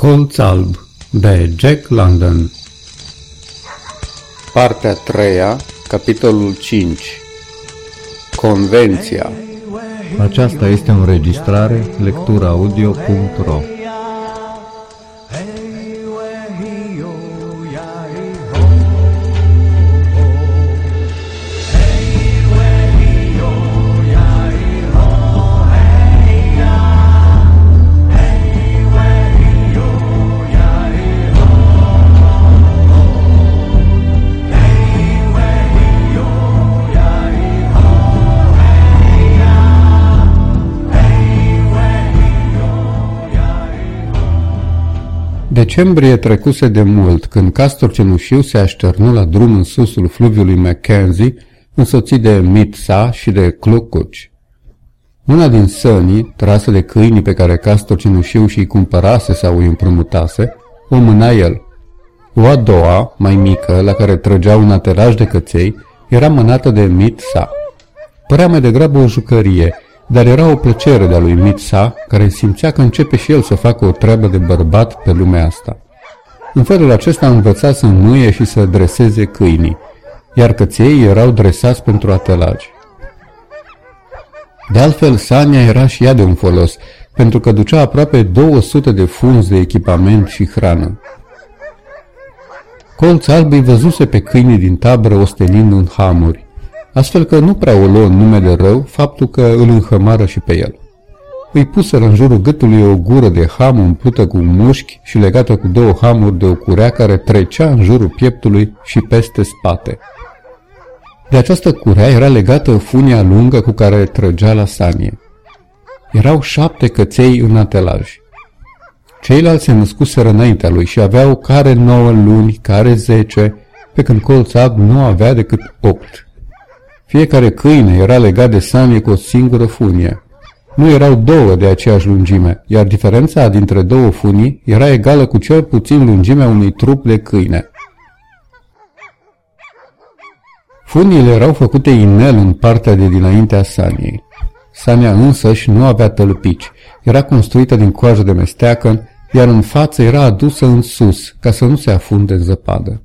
Colț alb de Jack London. Partea 3 capitolul 5 Convenția. Aceasta este o înregistrare lecturaudio.ro Decembrie trecuse de mult, când castor cenușiu se așternu la drum în susul fluviului Mackenzie, însoțit de Mitsa și de Clucuci. Una din sănii, trasă de câinii pe care castor cenușiu și-i cumpărase sau îi împrumutase, o mâna el. O a doua, mai mică, la care trăgea un ateraj de căței, era mânată de Mitsa. Părea mai degrabă o jucărie, dar era o plăcere de-a lui Mitsa, care simțea că începe și el să facă o treabă de bărbat pe lumea asta. În felul acesta a învățat să înmuie și să dreseze câinii, iar căței erau dresați pentru atelagi. De altfel, Sania era și ea de un folos, pentru că ducea aproape 200 de funzi de echipament și hrană. Colț alb îi văzuse pe câinii din tabără ostenind în hamuri astfel că nu prea o luă în nume de rău faptul că îl înhămară și pe el. Îi puseră în jurul gâtului o gură de ham umplută cu mușchi și legată cu două hamuri de o curea care trecea în jurul pieptului și peste spate. De această curea era legată funia lungă cu care trăgea la sanie. Erau șapte căței în atelaj. Ceilalți se născuseră înaintea lui și aveau care nouă luni, care zece, pe când colț nu avea decât opt. Fiecare câine era legat de sanie cu o singură funie. Nu erau două de aceeași lungime, iar diferența dintre două funii era egală cu cel puțin lungimea unui trup de câine. Funiile erau făcute inel în partea de dinainte a saniei. Sania însăși nu avea tălpici, era construită din coajă de mesteacă, iar în față era adusă în sus, ca să nu se afunde în zăpadă.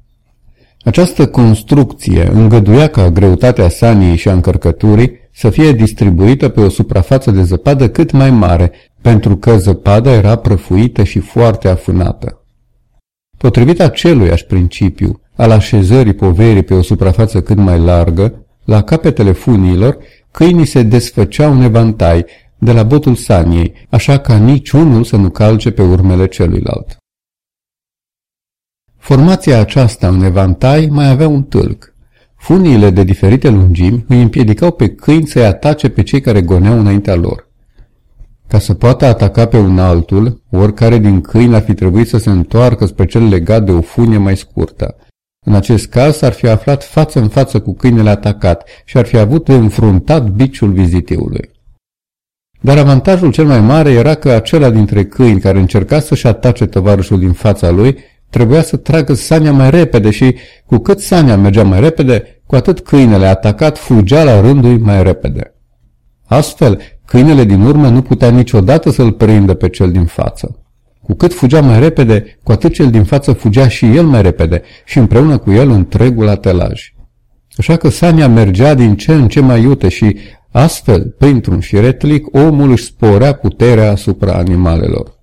Această construcție îngăduia ca greutatea saniei și a încărcăturii să fie distribuită pe o suprafață de zăpadă cât mai mare, pentru că zăpada era prăfuită și foarte afânată. Potrivit aceluiași principiu al așezării poverii pe o suprafață cât mai largă, la capetele funiilor, câinii se desfăceau în evantai de la botul saniei, așa ca niciunul să nu calce pe urmele celuilalt. Formația aceasta în evantai mai avea un tâlc. Funiile de diferite lungimi îi împiedicau pe câini să-i atace pe cei care goneau înaintea lor. Ca să poată ataca pe un altul, oricare din câini ar fi trebuit să se întoarcă spre cel legat de o funie mai scurtă. În acest caz ar fi aflat față în față cu câinele atacat și ar fi avut de înfruntat biciul vizitiului. Dar avantajul cel mai mare era că acela dintre câini care încerca să-și atace tovarășul din fața lui Trebuia să tragă Sania mai repede și cu cât Sania mergea mai repede, cu atât câinele atacat fugea la rândul mai repede. Astfel, câinele din urmă nu putea niciodată să-l prindă pe cel din față. Cu cât fugea mai repede, cu atât cel din față fugea și el mai repede și împreună cu el întregul atelaj. Așa că Sania mergea din ce în ce mai iute și astfel, printr-un șiretlic, omul își sporea puterea asupra animalelor.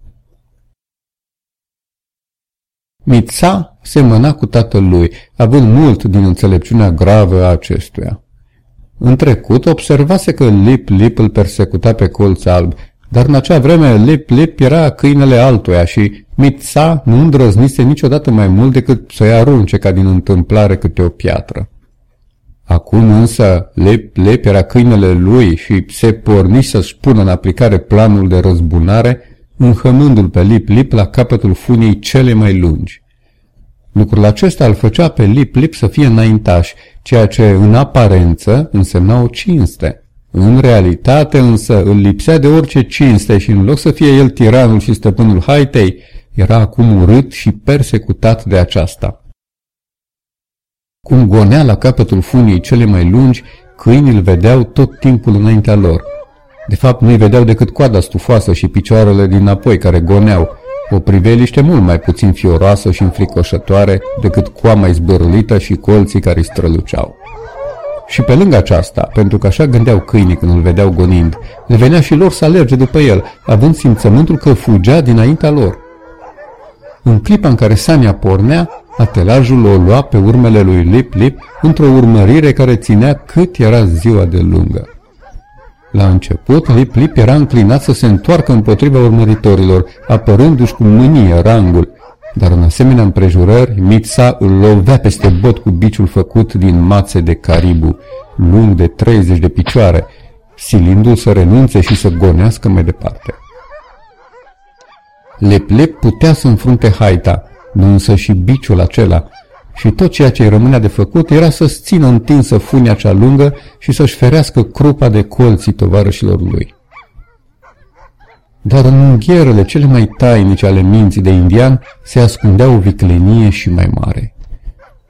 Mitsa semăna cu tatăl lui, având mult din înțelepciunea gravă a acestuia. În trecut observase că Lip Lip îl persecuta pe colț alb, dar în acea vreme Lip Lip era câinele altuia și Mitsa nu îndrăznise niciodată mai mult decât să-i arunce ca din întâmplare câte o piatră. Acum însă Lip Lip era câinele lui și se porni să-și pună în aplicare planul de răzbunare înhămându-l pe Lip Lip la capătul funiei cele mai lungi. Lucrul acesta îl făcea pe Lip Lip să fie înaintaș, ceea ce în aparență însemna o cinste. În realitate însă îl lipsea de orice cinste și în loc să fie el tiranul și stăpânul haitei, era acum urât și persecutat de aceasta. Cum gonea la capătul funiei cele mai lungi, câinii îl vedeau tot timpul înaintea lor – de fapt, nu-i vedeau decât coada stufoasă și picioarele din apoi care goneau, o priveliște mult mai puțin fioroasă și înfricoșătoare decât coama izbărulită și colții care îi străluceau. Și pe lângă aceasta, pentru că așa gândeau câinii când îl vedeau gonind, le venea și lor să alerge după el, având simțământul că fugea dinaintea lor. În clipa în care Sania pornea, atelajul o lua pe urmele lui Lip Lip într-o urmărire care ținea cât era ziua de lungă. La început, Lip Lip era înclinat să se întoarcă împotriva urmăritorilor, apărându-și cu mânie rangul, dar în asemenea împrejurări, Mitsa îl lovea peste bot cu biciul făcut din mațe de caribu, lung de 30 de picioare, silindu-l să renunțe și să gonească mai departe. Leplep putea să înfrunte haita, nu însă și biciul acela, și tot ceea ce îi rămânea de făcut era să-ți țină întinsă funia cea lungă și să-și ferească crupa de colții tovarășilor lui. Dar în unghierele cele mai tainice ale minții de indian se ascundea o viclenie și mai mare.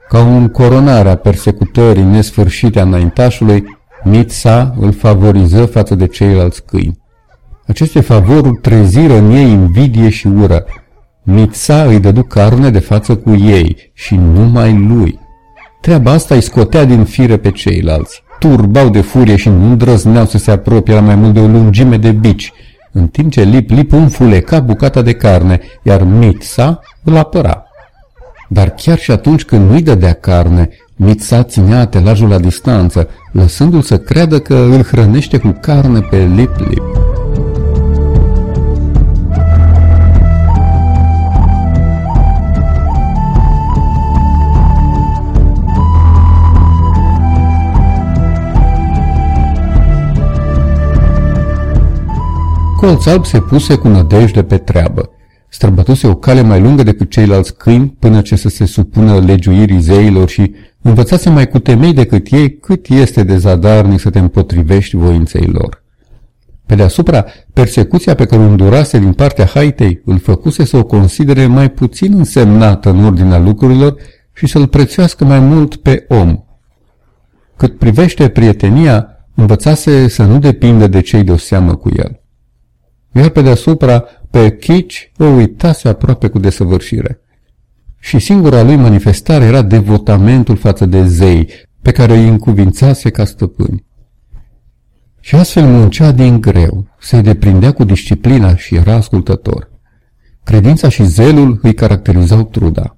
Ca un coronare a persecutării nesfârșite a înaintașului, Mitsa îl favoriză față de ceilalți câini. Aceste favoruri treziră în ei invidie și ură. Mitsa îi dădu carne de față cu ei și numai lui. Treaba asta îi scotea din fire pe ceilalți. Turbau de furie și nu îndrăzneau să se apropie la mai mult de o lungime de bici, în timp ce Lip Lip înfuleca bucata de carne, iar Mitsa îl apăra. Dar chiar și atunci când nu-i dădea carne, Mitsa ținea atelajul la distanță, lăsându-l să creadă că îl hrănește cu carne pe Lip Lip. Colț alb se puse cu nădejde pe treabă. Străbătuse o cale mai lungă decât ceilalți câini până ce să se supună legiuirii zeilor și învățase mai cu temei decât ei cât este de zadarnic să te împotrivești voinței lor. Pe deasupra, persecuția pe care o îndurase din partea haitei îl făcuse să o considere mai puțin însemnată în ordinea lucrurilor și să-l prețuiască mai mult pe om. Cât privește prietenia, învățase să nu depindă de cei de o seamă cu el iar pe deasupra, pe Chici, o uitase aproape cu desăvârșire. Și singura lui manifestare era devotamentul față de zei, pe care îi încuvințase ca stăpâni. Și astfel muncea din greu, se deprindea cu disciplina și era ascultător. Credința și zelul îi caracterizau truda.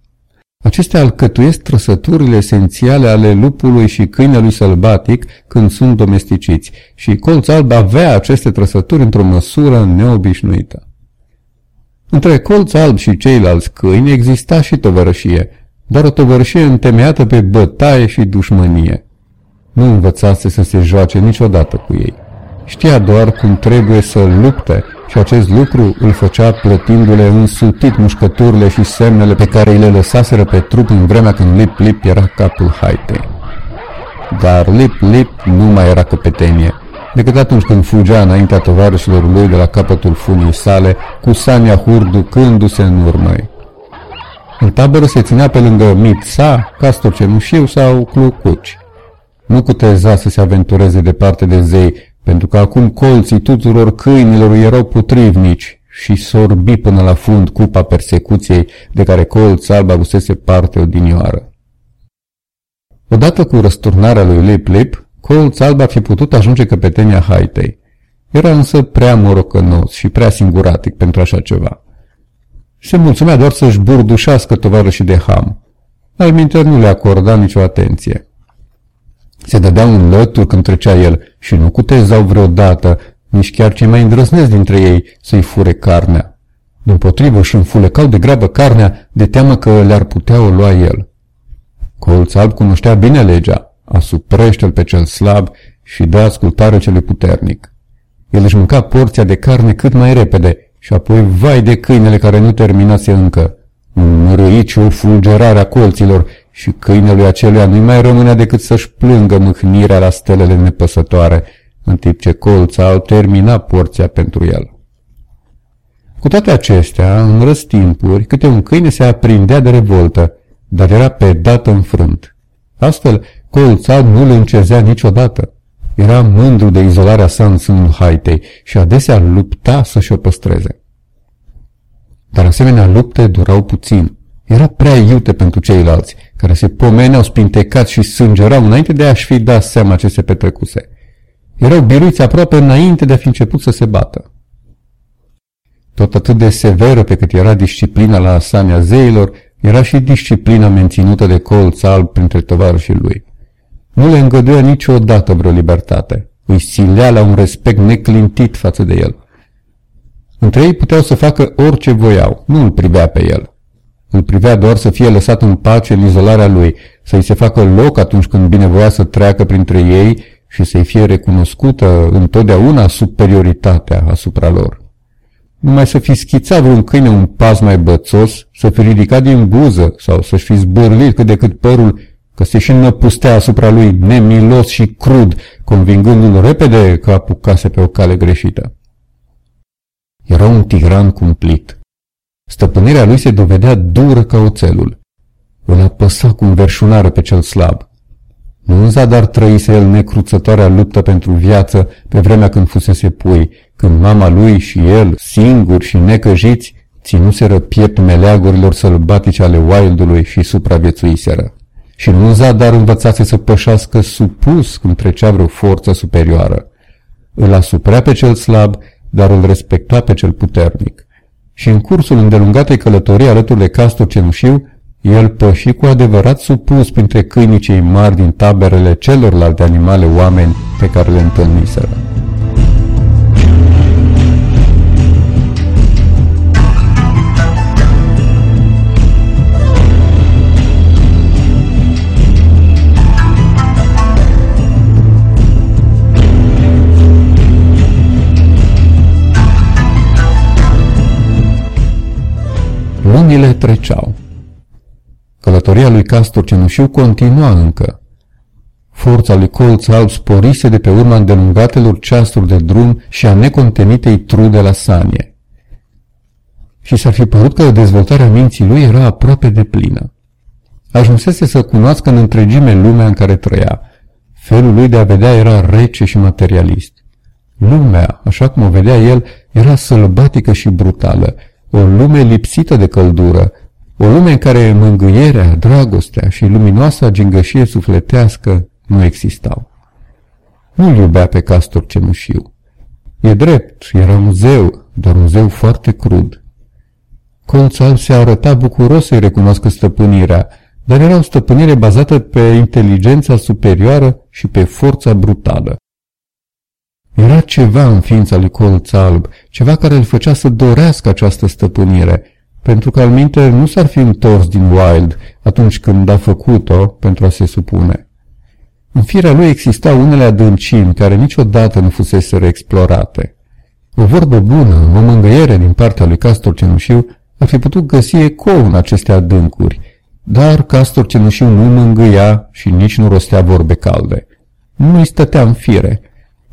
Acestea alcătuiesc trăsăturile esențiale ale lupului și câinelui sălbatic când sunt domesticiți și colț alb avea aceste trăsături într-o măsură neobișnuită. Între colț alb și ceilalți câini exista și tovărășie, dar o tovărășie întemeiată pe bătaie și dușmănie. Nu învățase să se joace niciodată cu ei. Știa doar cum trebuie să lupte și acest lucru îl făcea plătindu-le însutit mușcăturile și semnele pe care îi le lăsaseră pe trup în vremea când Lip Lip era capul haitei. Dar Lip Lip nu mai era căpetenie, decât atunci când fugea înaintea tovarășilor lui de la capătul funii sale, cu Sania hurducându-se în urmă. În tabără se ținea pe lângă Mitsa, castor cenușiu sau clucuci. Nu cuteza să se aventureze departe de zei, pentru că acum colții tuturor câinilor erau putrivnici și sorbi până la fund cupa persecuției de care colț alb avusese parte odinioară. Odată cu răsturnarea lui Lip Lip, colț alb a fi putut ajunge căpetenia haitei. Era însă prea morocănos și prea singuratic pentru așa ceva. Se mulțumea doar să-și burdușească tovarășii de ham. Alminter nu le acorda nicio atenție. Se dădea un lătur când trecea el și nu cutezau vreodată, nici chiar cei mai îndrăznesc dintre ei, să-i fure carnea. Din potrivă își înfulecau de grabă carnea, de teamă că le-ar putea o lua el. Colț alb cunoștea bine legea, asuprește-l pe cel slab și dă ascultare celui puternic. El își mânca porția de carne cât mai repede și apoi vai de câinele care nu terminase încă. Un râit și o fulgerare a colților și câinelui aceluia nu-i mai rămânea decât să-și plângă mâhnirea la stelele nepăsătoare, în timp ce colța au terminat porția pentru el. Cu toate acestea, în răstimpuri, câte un câine se aprindea de revoltă, dar era pe dată înfrânt. Astfel, colța nu îl încezea niciodată. Era mândru de izolarea sa în sânul haitei și adesea lupta să-și o păstreze. Dar asemenea lupte durau puțin. Era prea iute pentru ceilalți, care se pomeneau spintecați și sângerau înainte de a-și fi dat seama ce se petrecuse. Erau biruiți aproape înainte de a fi început să se bată. Tot atât de severă pe cât era disciplina la asamia zeilor, era și disciplina menținută de colț alb printre tovarășii lui. Nu le îngăduia niciodată vreo libertate. Îi silea la un respect neclintit față de el. Între ei puteau să facă orice voiau, nu îl privea pe el. Îl privea doar să fie lăsat în pace în izolarea lui, să-i se facă loc atunci când binevoia să treacă printre ei și să-i fie recunoscută întotdeauna superioritatea asupra lor. Numai să fi schițat vreun câine un pas mai bățos, să fi ridicat din buză sau să-și fi zbârlit cât de cât părul, că se și năpustea asupra lui nemilos și crud, convingându-l repede că apucase pe o cale greșită. Era un tiran cumplit. Stăpânirea lui se dovedea dură ca oțelul. Îl apăsa cu înverșunare pe cel slab. Nu în zadar trăise el necruțătoarea luptă pentru viață pe vremea când fusese pui, când mama lui și el, singuri și necăjiți, ținuseră piept meleagurilor sălbatice ale wildului și supraviețuiseră. Și nu în zadar învățase să pășească supus când trecea vreo forță superioară. Îl asuprea pe cel slab, dar îl respecta pe cel puternic. Și în cursul îndelungatei călătorii alături de castul cenușiu, el păși cu adevărat supus printre câinii cei mari din taberele celorlalte animale oameni pe care le întâlniseră. Lunile treceau. Călătoria lui Castor Cenușiu continua încă. Forța lui Colț Alb sporise de pe urma îndelungatelor ceasuri de drum și a necontenitei trude la sanie. Și s-ar fi părut că dezvoltarea minții lui era aproape de plină. Ajunsese să cunoască în întregime lumea în care trăia. Felul lui de a vedea era rece și materialist. Lumea, așa cum o vedea el, era sălbatică și brutală, o lume lipsită de căldură, o lume în care mângâierea, dragostea și luminoasa gingășie sufletească nu existau. Nu-l iubea pe Castor Cenușiu. E drept, era un zeu, dar un zeu foarte crud. Colțul se arăta bucuros să-i recunoască stăpânirea, dar era o stăpânire bazată pe inteligența superioară și pe forța brutală. Era ceva în ființa lui Colț Alb, ceva care îl făcea să dorească această stăpânire, pentru că alminte nu s-ar fi întors din Wild atunci când a făcut-o pentru a se supune. În firea lui existau unele adâncimi care niciodată nu fusese explorate. O vorbă bună, o mângâiere din partea lui Castor Cenușiu ar fi putut găsi ecou în aceste adâncuri, dar Castor Cenușiu nu mângâia și nici nu rostea vorbe calde. Nu îi stătea în fire.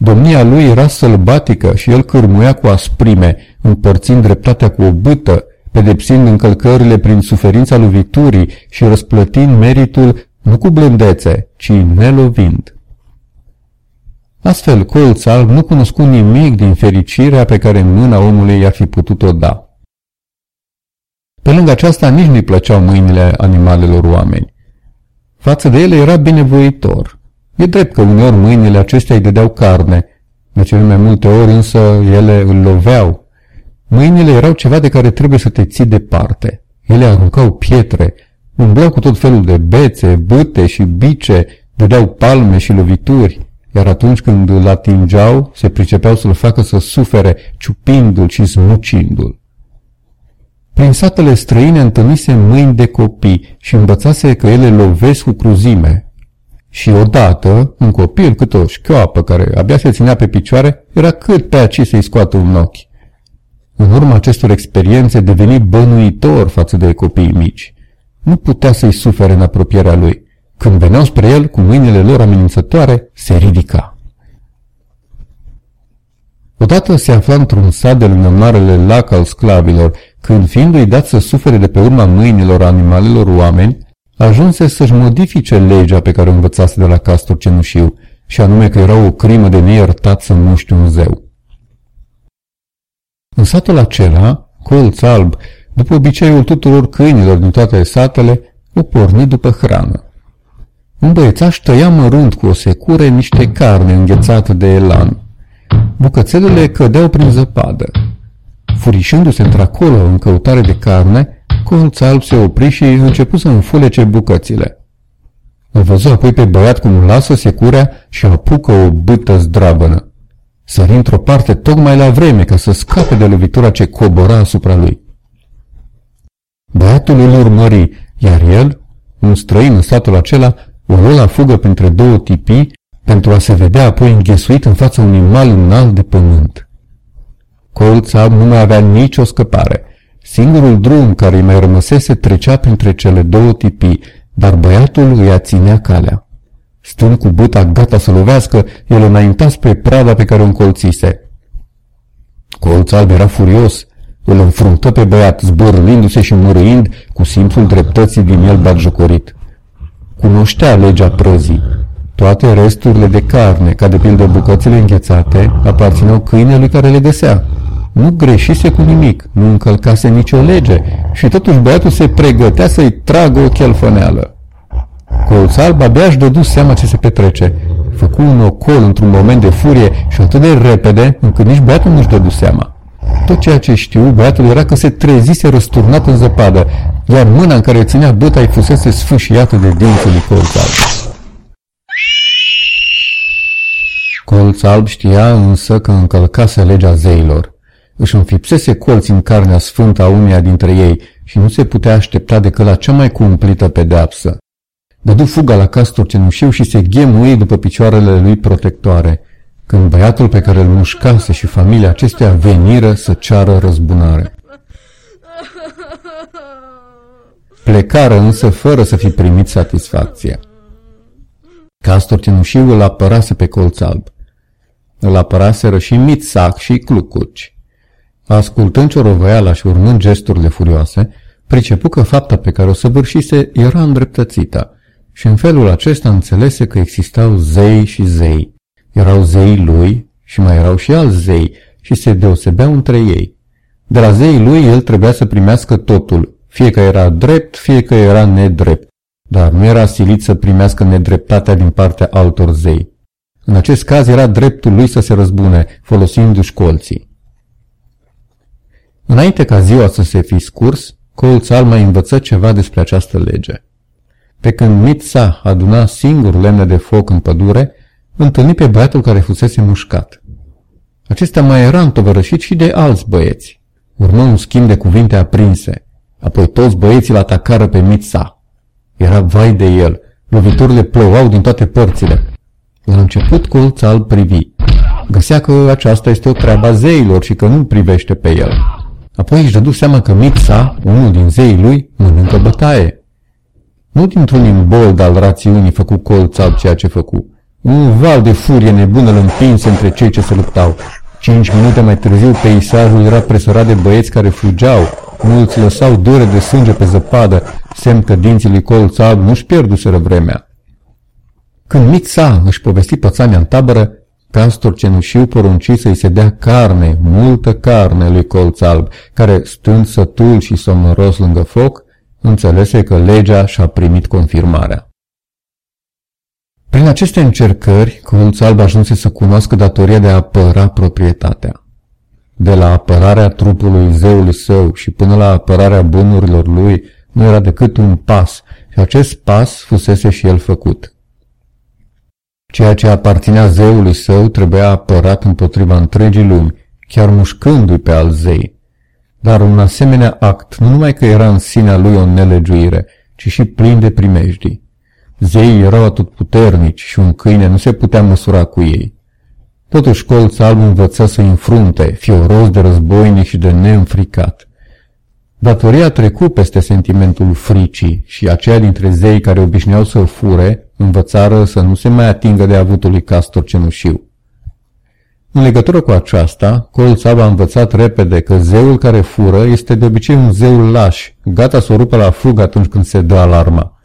Domnia lui era sălbatică și el cârmuia cu asprime, împărțind dreptatea cu o bâtă, pedepsind încălcările prin suferința loviturii și răsplătind meritul nu cu blândețe, ci nelovind. Astfel, colț alb nu cunoscu nimic din fericirea pe care mâna omului i-ar fi putut-o da. Pe lângă aceasta, nici nu-i plăceau mâinile animalelor oameni. Față de ele era binevoitor. E drept că uneori mâinile acestea îi dădeau carne, de cele mai multe ori însă ele îl loveau. Mâinile erau ceva de care trebuie să te ții departe. Ele aruncau pietre, umblau cu tot felul de bețe, bâte și bice, dădeau palme și lovituri, iar atunci când îl atingeau, se pricepeau să-l facă să sufere, ciupindu-l și smucindu-l. Prin satele străine întâlnise mâini de copii și învățase că ele lovesc cu cruzime, și odată, un copil cât o șchioapă care abia se ținea pe picioare, era cât pe aici să-i scoată un ochi. În urma acestor experiențe deveni bănuitor față de copiii mici. Nu putea să-i sufere în apropierea lui. Când veneau spre el, cu mâinile lor amenințătoare, se ridica. Odată se afla într-un sat de lângă marele lac al sclavilor, când fiindu-i dat să sufere de pe urma mâinilor animalelor oameni, ajunse să-și modifice legea pe care o învățase de la Castor Cenușiu, și anume că era o crimă de neiertat să muști un zeu. În satul acela, colț alb, după obiceiul tuturor câinilor din toate satele, o porni după hrană. Un băiețaș tăia mărunt cu o secure niște carne înghețată de elan. Bucățelele cădeau prin zăpadă. Furișându-se într-acolo în căutare de carne, colț alb se opri și începu să înfulece bucățile. Îl văzu apoi pe băiat cum lasă securea și apucă o bâtă zdravănă. Sări într-o parte tocmai la vreme ca să scape de lovitura ce cobora asupra lui. Băiatul îl urmări, iar el, un străin în satul acela, o luă la fugă printre două tipii pentru a se vedea apoi înghesuit în fața unui mal înalt de pământ. Colța nu mai avea nicio scăpare. Singurul drum care îi mai rămăsese trecea printre cele două tipii, dar băiatul îi ținea calea. Stând cu buta gata să lovească, el înainta spre prada pe care o încolțise. Colț alb era furios. Îl înfruntă pe băiat, zbârlindu-se și mărâind cu simțul dreptății din el batjocorit. Cunoștea legea prăzii. Toate resturile de carne, ca de pildă bucățile înghețate, aparțineau câinelui care le găsea. Nu greșise cu nimic, nu încălcase nicio lege și totuși băiatul se pregătea să-i tragă o chelfăneală. Colț alb abia își dădu seama ce se petrece. Făcu un ocol într-un moment de furie și atât de repede încât nici băiatul nu-și dădu seama. Tot ceea ce știu băiatul era că se trezise răsturnat în zăpadă, iar mâna în care ținea băta îi fusese sfâșiată de dinții lui Colț alb. Colț alb știa însă că încălcase legea zeilor. Își înfipsese colți în carnea sfântă a uneia dintre ei și nu se putea aștepta decât la cea mai cumplită pedeapsă. Dădu fuga la castor cenușiu și se ghemui după picioarele lui protectoare, când băiatul pe care îl mușcase și familia acestea veniră să ceară răzbunare. Plecară însă fără să fi primit satisfacție. Castor cenușiu îl apărase pe colț alb. Îl apăraseră și Mitsac și Clucuci. Ascultând ciorovăiala și urmând gesturile furioase, pricepu că fapta pe care o săvârșise era îndreptățită și în felul acesta înțelese că existau zei și zei. Erau zei lui și mai erau și alți zei și se deosebeau între ei. De la zei lui el trebuia să primească totul, fie că era drept, fie că era nedrept, dar nu era silit să primească nedreptatea din partea altor zei. În acest caz era dreptul lui să se răzbune, folosindu-și colții. Înainte ca ziua să se fi scurs, colț al mai învăță ceva despre această lege. Pe când Mitsa aduna singur lemne de foc în pădure, întâlni pe băiatul care fusese mușcat. Acesta mai era întovărășit și de alți băieți. Urmă un schimb de cuvinte aprinse. Apoi toți băieții l atacară pe Mitsa. Era vai de el. Loviturile plouau din toate părțile. La început colț al privi. Găsea că aceasta este o treabă a zeilor și că nu privește pe el. Apoi își dădu seama că Mitsa, unul din zeii lui, mănâncă bătaie. Nu dintr-un imbold al rațiunii făcu colț alb ceea ce făcu. Un val de furie nebună îl împinse între cei ce se luptau. Cinci minute mai târziu peisajul era presărat de băieți care fugeau. Mulți lăsau dure de sânge pe zăpadă, semn că dinții lui colț alb nu-și pierduseră vremea. Când Mixa își povesti pățania în tabără, Castor cenușiu porunci să-i se dea carne, multă carne lui colț alb, care, stând sătul și somnoros lângă foc, înțelese că legea și-a primit confirmarea. Prin aceste încercări, colț alb ajunse să cunoască datoria de a apăra proprietatea. De la apărarea trupului zeului său și până la apărarea bunurilor lui, nu era decât un pas, și acest pas fusese și el făcut. Ceea ce aparținea zeului său trebuia apărat împotriva întregii lumi, chiar mușcându-i pe al zei. Dar un asemenea act nu numai că era în sinea lui o nelegiuire, ci și plin de primejdii. Zeii erau atât puternici și un câine nu se putea măsura cu ei. Totuși colț alb învăța să înfrunte, fioros de războinic și de neînfricat. Datoria trecu peste sentimentul fricii și aceia dintre zei care obișnuiau să fure, învățară să nu se mai atingă de avutul lui Castor Cenușiu. În legătură cu aceasta, Colțab a învățat repede că zeul care fură este de obicei un zeu laș, gata să o rupă la fugă atunci când se dă alarma.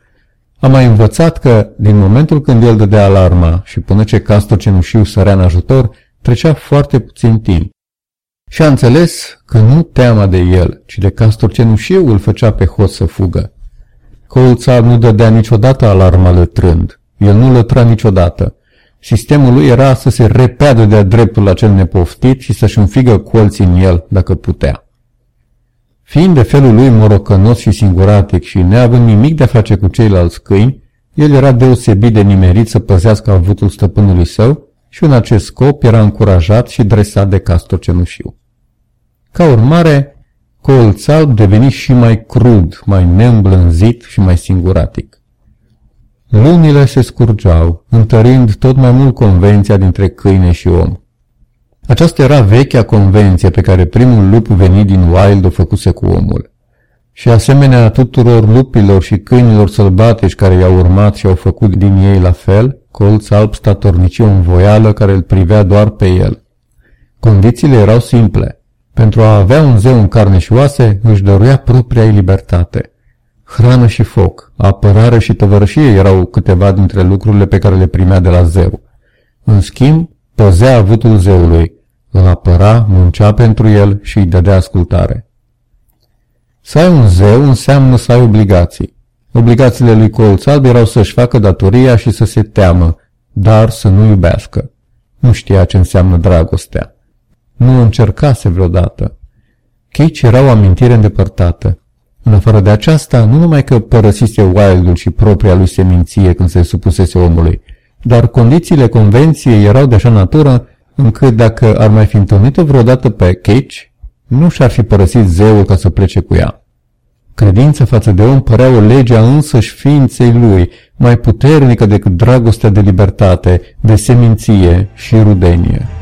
A mai învățat că, din momentul când el dădea alarma și până ce Castor Cenușiu sărea în ajutor, trecea foarte puțin timp. Și a înțeles că nu teama de el, ci de castor cenușiu îl făcea pe hoț să fugă. Colța nu dădea niciodată alarma lătrând. El nu lătra niciodată. Sistemul lui era să se repeadă de-a dreptul la cel nepoftit și să-și înfigă colții în el, dacă putea. Fiind de felul lui morocănos și singuratic și neavând nimic de a face cu ceilalți câini, el era deosebit de nimerit să păzească avutul stăpânului său și în acest scop era încurajat și dresat de castor cenușiu. Ca urmare, colț alb deveni și mai crud, mai neîmblânzit și mai singuratic. Lunile se scurgeau, întărind tot mai mult convenția dintre câine și om. Aceasta era vechea convenție pe care primul lup venit din Wild o făcuse cu omul. Și asemenea tuturor lupilor și câinilor sălbatici care i-au urmat și au făcut din ei la fel, colț alb statornici o învoială care îl privea doar pe el. Condițiile erau simple. Pentru a avea un zeu în carne și oase, își dăruia propria ei libertate. Hrană și foc, apărare și tăvărășie erau câteva dintre lucrurile pe care le primea de la zeu. În schimb, păzea avutul zeului, îl apăra, muncea pentru el și îi dădea ascultare. Să ai un zeu înseamnă să ai obligații. Obligațiile lui Colț Alb erau să-și facă datoria și să se teamă, dar să nu iubească. Nu știa ce înseamnă dragostea. Nu încercase vreodată. Cage era o amintire îndepărtată. În afară de aceasta, nu numai că părăsise Wildul și propria lui seminție când se supusese omului, dar condițiile convenției erau de așa natură încât dacă ar mai fi întâlnit-o vreodată pe Cage, nu și-ar fi părăsit zeul ca să plece cu ea. Credința față de om părea o lege a însăși ființei lui, mai puternică decât dragostea de libertate, de seminție și rudenie.